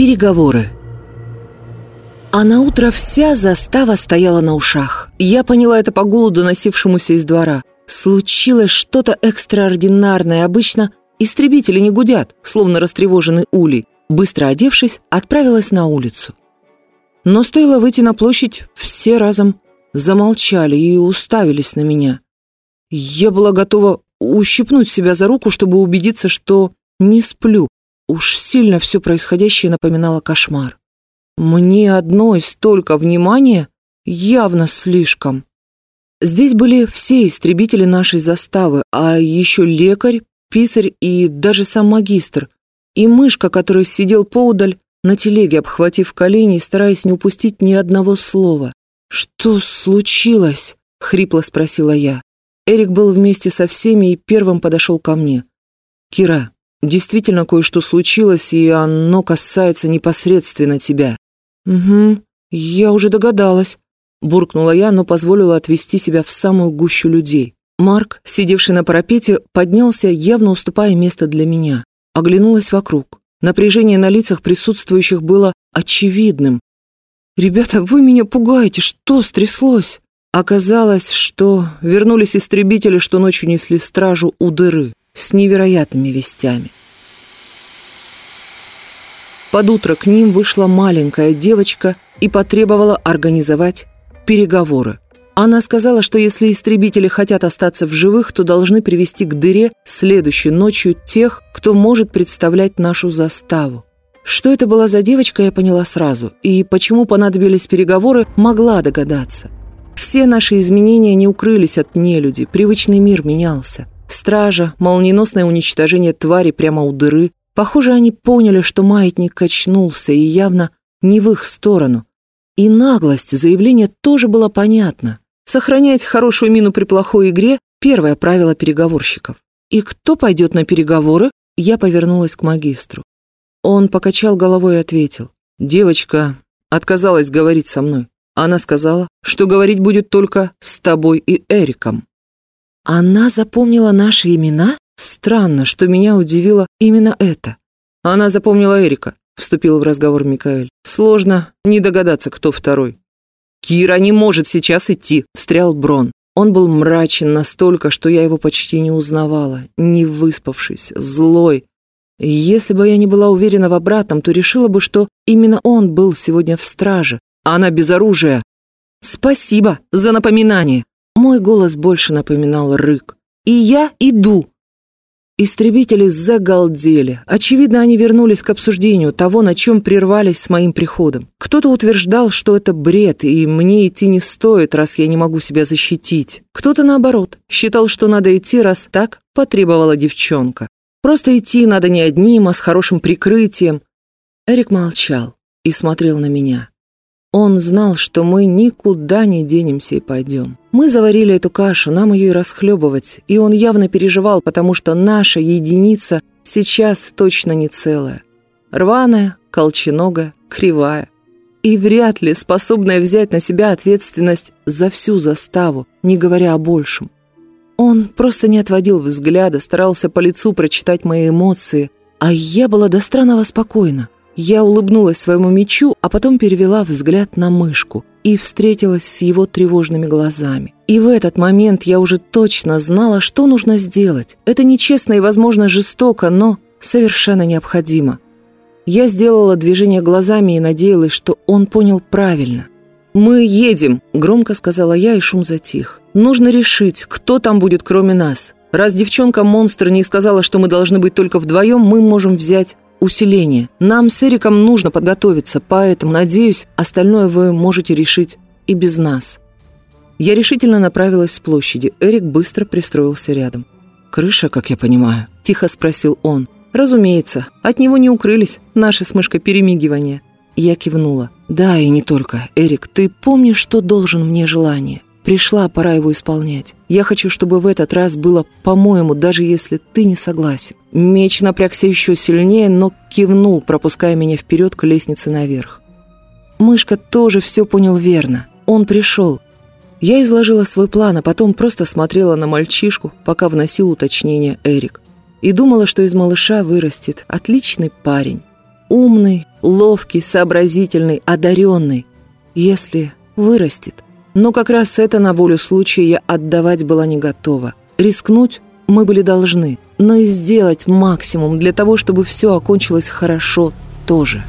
Переговоры. А на утро вся застава стояла на ушах. Я поняла это по гулу, доносившемуся из двора. Случилось что-то экстраординарное. Обычно истребители не гудят, словно растревоженный улей. Быстро одевшись, отправилась на улицу. Но стоило выйти на площадь, все разом замолчали и уставились на меня. Я была готова ущипнуть себя за руку, чтобы убедиться, что не сплю. Уж сильно все происходящее напоминало кошмар. Мне одной столько внимания явно слишком. Здесь были все истребители нашей заставы, а еще лекарь, писарь и даже сам магистр, и мышка, который сидел поудаль на телеге, обхватив колени и стараясь не упустить ни одного слова. «Что случилось?» — хрипло спросила я. Эрик был вместе со всеми и первым подошел ко мне. «Кира, действительно кое-что случилось, и оно касается непосредственно тебя». «Угу, я уже догадалась», — буркнула я, но позволила отвести себя в самую гущу людей. Марк, сидевший на парапете, поднялся, явно уступая место для меня. Оглянулась вокруг. Напряжение на лицах присутствующих было очевидным. «Ребята, вы меня пугаете, что стряслось?» Оказалось, что вернулись истребители, что ночью несли стражу у дыры с невероятными вестями. Под утро к ним вышла маленькая девочка и потребовала организовать переговоры. Она сказала, что если истребители хотят остаться в живых, то должны привести к дыре следующей ночью тех, кто может представлять нашу заставу. Что это была за девочка, я поняла сразу, и почему понадобились переговоры, могла догадаться. Все наши изменения не укрылись от нелюди, привычный мир менялся. Стража, молниеносное уничтожение твари прямо у дыры, Похоже, они поняли, что маятник качнулся и явно не в их сторону. И наглость заявления тоже была понятна. Сохранять хорошую мину при плохой игре – первое правило переговорщиков. И кто пойдет на переговоры, я повернулась к магистру. Он покачал головой и ответил. Девочка отказалась говорить со мной. Она сказала, что говорить будет только с тобой и Эриком. Она запомнила наши имена? Странно, что меня удивило именно это. Она запомнила Эрика, вступил в разговор Микаэль. Сложно не догадаться, кто второй. Кира не может сейчас идти, встрял Брон. Он был мрачен настолько, что я его почти не узнавала, не выспавшись, злой. Если бы я не была уверена в обратном, то решила бы, что именно он был сегодня в страже, а она без оружия. «Спасибо за напоминание!» Мой голос больше напоминал рык. «И я иду!» Истребители загалдели. Очевидно, они вернулись к обсуждению того, на чем прервались с моим приходом. Кто-то утверждал, что это бред, и мне идти не стоит, раз я не могу себя защитить. Кто-то, наоборот, считал, что надо идти, раз так потребовала девчонка. Просто идти надо не одним, а с хорошим прикрытием. Эрик молчал и смотрел на меня. Он знал, что мы никуда не денемся и пойдем. Мы заварили эту кашу, нам ее и расхлебывать, и он явно переживал, потому что наша единица сейчас точно не целая. Рваная, колченогая, кривая. И вряд ли способная взять на себя ответственность за всю заставу, не говоря о большем. Он просто не отводил взгляда, старался по лицу прочитать мои эмоции, а я была до странного спокойна. Я улыбнулась своему мечу, а потом перевела взгляд на мышку и встретилась с его тревожными глазами. И в этот момент я уже точно знала, что нужно сделать. Это нечестно и, возможно, жестоко, но совершенно необходимо. Я сделала движение глазами и надеялась, что он понял правильно. «Мы едем», — громко сказала я, и шум затих. «Нужно решить, кто там будет кроме нас. Раз девчонка-монстр не сказала, что мы должны быть только вдвоем, мы можем взять усиление. Нам с Эриком нужно подготовиться, поэтому, надеюсь, остальное вы можете решить и без нас». Я решительно направилась с площади. Эрик быстро пристроился рядом. «Крыша, как я понимаю?» – тихо спросил он. «Разумеется, от него не укрылись наши с мышкой перемигивания». Я кивнула. «Да, и не только. Эрик, ты помнишь, что должен мне желание? Пришла, пора его исполнять. Я хочу, чтобы в этот раз было по-моему, даже если ты не согласен». Меч напрягся еще сильнее, но кивнул, пропуская меня вперед к лестнице наверх. Мышка тоже все понял верно. Он пришел. Я изложила свой план, а потом просто смотрела на мальчишку, пока вносил уточнение Эрик. И думала, что из малыша вырастет отличный парень. умный, ловкий, сообразительный, одаренный. Если вырастет. Но как раз это на волю случая я отдавать была не готова. Рискнуть мы были должны, но и сделать максимум для того, чтобы все окончилось хорошо тоже.